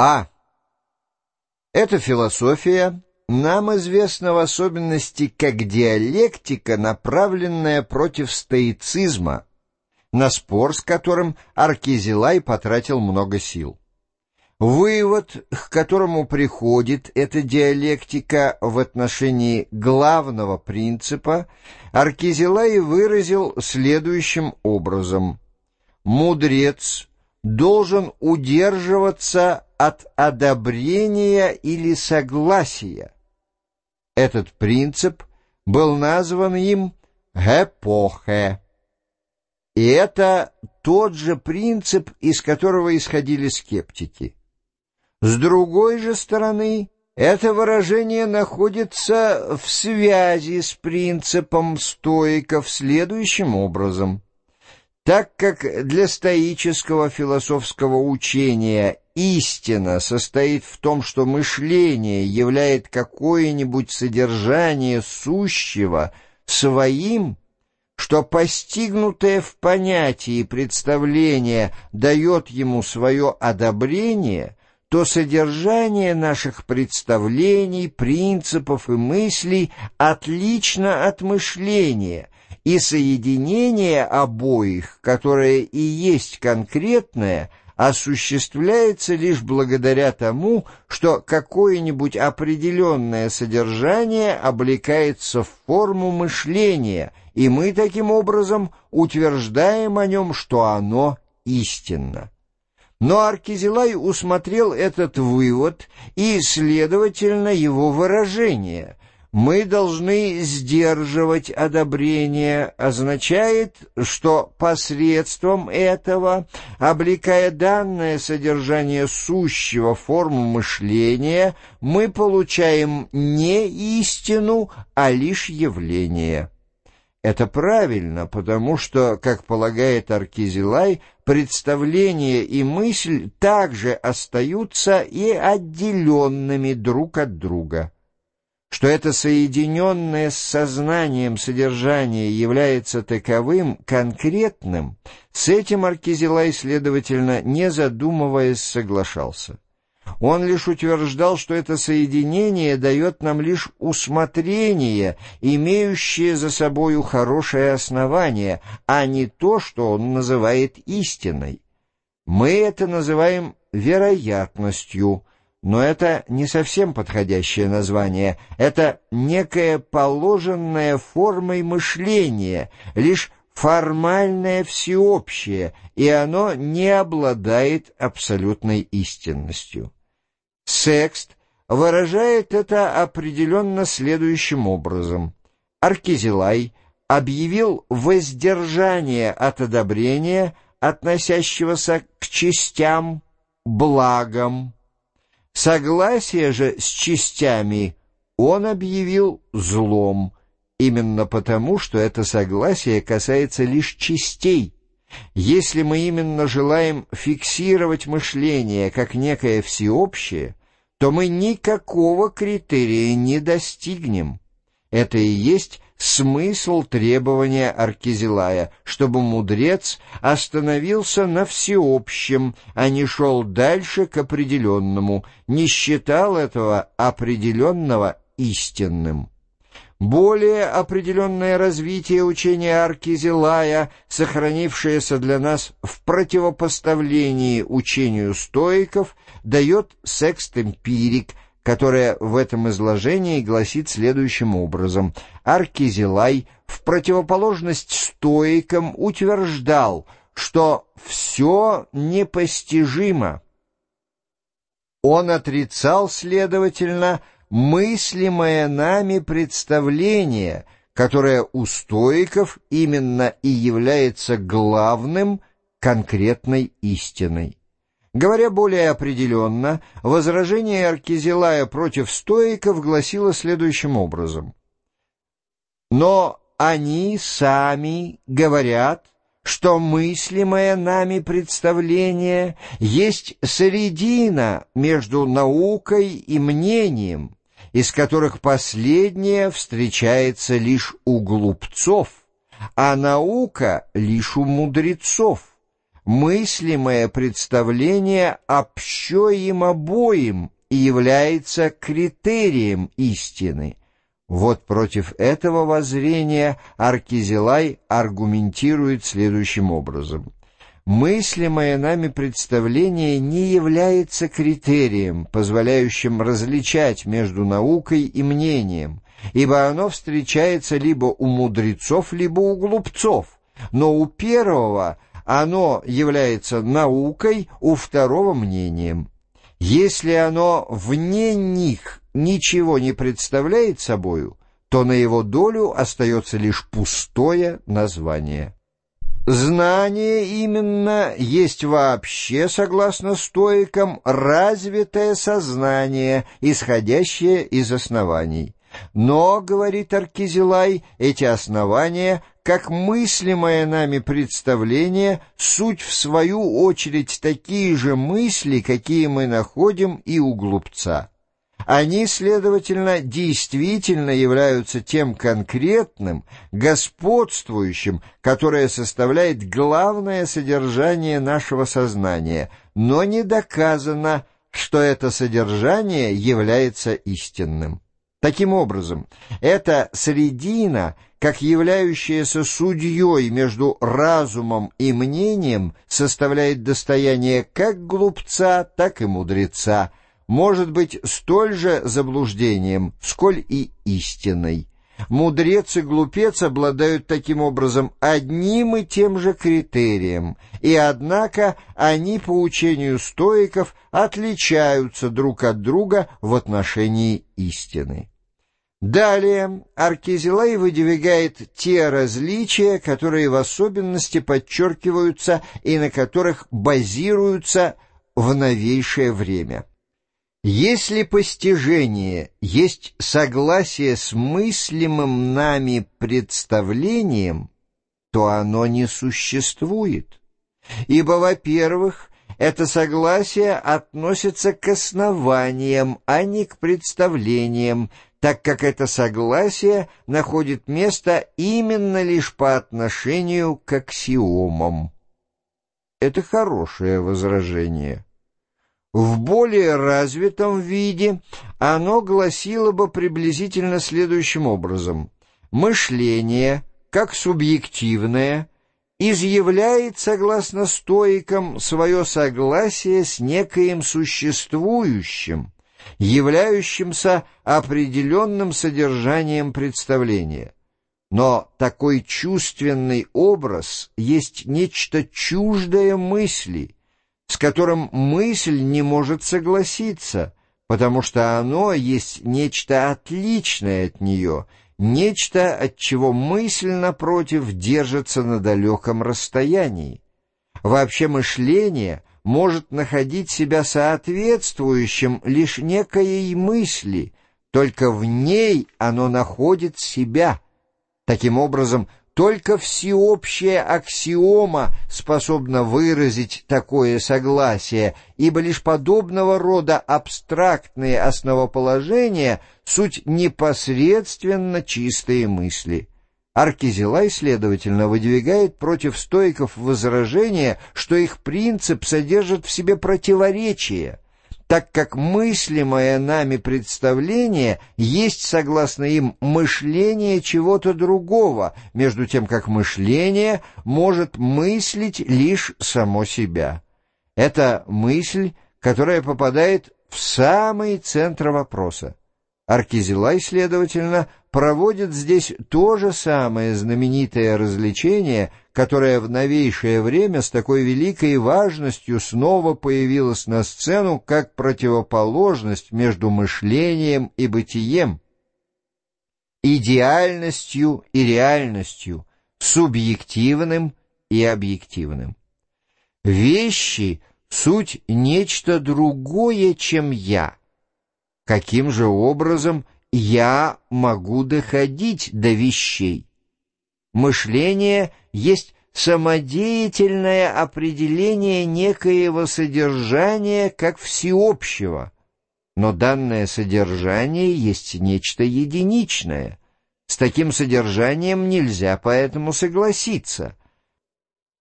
А. Эта философия нам известна в особенности как диалектика, направленная против стоицизма, на спор с которым Аркизилай потратил много сил. Вывод, к которому приходит эта диалектика в отношении главного принципа, Аркизилай выразил следующим образом. «Мудрец должен удерживаться от одобрения или согласия. Этот принцип был назван им «эпохе». И это тот же принцип, из которого исходили скептики. С другой же стороны, это выражение находится в связи с принципом стоиков следующим образом – так как для стоического философского учения истина состоит в том, что мышление являет какое-нибудь содержание сущего своим, что постигнутое в понятии представление дает ему свое одобрение, то содержание наших представлений, принципов и мыслей отлично от мышления – и соединение обоих, которое и есть конкретное, осуществляется лишь благодаря тому, что какое-нибудь определенное содержание облекается в форму мышления, и мы таким образом утверждаем о нем, что оно истинно. Но Аркизилай усмотрел этот вывод и, следовательно, его выражение – мы должны сдерживать одобрение, означает, что посредством этого, облекая данное содержание сущего форму мышления, мы получаем не истину, а лишь явление. Это правильно, потому что, как полагает Аркизилай, представление и мысль также остаются и отделенными друг от друга что это соединенное с сознанием содержание является таковым, конкретным, с этим Аркизилай, следовательно, не задумываясь, соглашался. Он лишь утверждал, что это соединение дает нам лишь усмотрение, имеющее за собою хорошее основание, а не то, что он называет истиной. Мы это называем вероятностью – но это не совсем подходящее название. Это некое положенное формой мышления, лишь формальное всеобщее, и оно не обладает абсолютной истинностью. Секст выражает это определенно следующим образом. Аркизилай объявил воздержание от одобрения, относящегося к частям, благам, Согласие же с частями он объявил злом, именно потому, что это согласие касается лишь частей. Если мы именно желаем фиксировать мышление как некое всеобщее, то мы никакого критерия не достигнем. Это и есть смысл требования Аркизилая, чтобы мудрец остановился на всеобщем, а не шел дальше к определенному, не считал этого определенного истинным. Более определенное развитие учения Аркизилая, сохранившееся для нас в противопоставлении учению стоиков, дает секст-эмпирик – которая в этом изложении гласит следующим образом. Аркизилай в противоположность стоикам утверждал, что все непостижимо. Он отрицал, следовательно, мыслимое нами представление, которое у стоиков именно и является главным конкретной истиной. Говоря более определенно, возражение Аркизилая против стоиков гласило следующим образом. «Но они сами говорят, что мыслимое нами представление есть середина между наукой и мнением, из которых последнее встречается лишь у глупцов, а наука лишь у мудрецов. Мыслимое представление общо им обоим и является критерием истины. Вот против этого воззрения Аркизелай аргументирует следующим образом. Мыслимое нами представление не является критерием, позволяющим различать между наукой и мнением, ибо оно встречается либо у мудрецов, либо у глупцов, но у первого оно является наукой, у второго — мнением. Если оно вне них ничего не представляет собою, то на его долю остается лишь пустое название. Знание именно есть вообще, согласно стоикам, развитое сознание, исходящее из оснований. Но, говорит Аркизилай, эти основания, как мыслимое нами представление, суть в свою очередь такие же мысли, какие мы находим и у глупца. Они, следовательно, действительно являются тем конкретным, господствующим, которое составляет главное содержание нашего сознания, но не доказано, что это содержание является истинным. Таким образом, эта средина, как являющаяся судьей между разумом и мнением, составляет достояние как глупца, так и мудреца, может быть столь же заблуждением, сколь и истиной. Мудрец и глупец обладают таким образом одним и тем же критерием, и однако они по учению стоиков отличаются друг от друга в отношении истины. Далее Аркизилай выдвигает те различия, которые в особенности подчеркиваются и на которых базируются в новейшее время. Если постижение есть согласие с мыслимым нами представлением, то оно не существует. Ибо, во-первых, это согласие относится к основаниям, а не к представлениям, так как это согласие находит место именно лишь по отношению к аксиомам. Это хорошее возражение. В более развитом виде оно гласило бы приблизительно следующим образом. Мышление, как субъективное, изъявляет, согласно стоикам, свое согласие с некоим существующим, являющимся определенным содержанием представления. Но такой чувственный образ есть нечто чуждое мысли — с которым мысль не может согласиться, потому что оно есть нечто отличное от нее, нечто, от чего мысль, напротив, держится на далеком расстоянии. Вообще мышление может находить себя соответствующим лишь некоей мысли, только в ней оно находит себя. Таким образом, только всеобщая аксиома способна выразить такое согласие, ибо лишь подобного рода абстрактные основоположения — суть непосредственно чистые мысли. Аркизилай, следовательно, выдвигает против стоиков возражение, что их принцип содержит в себе противоречие — так как мыслимое нами представление есть, согласно им, мышление чего-то другого, между тем как мышление может мыслить лишь само себя. Это мысль, которая попадает в самый центр вопроса. Аркизилай, следовательно, проводит здесь то же самое знаменитое развлечение, которое в новейшее время с такой великой важностью снова появилось на сцену как противоположность между мышлением и бытием, идеальностью и реальностью, субъективным и объективным. Вещи — суть нечто другое, чем «я», каким же образом я могу доходить до вещей. Мышление есть самодеятельное определение некоего содержания как всеобщего, но данное содержание есть нечто единичное. С таким содержанием нельзя поэтому согласиться —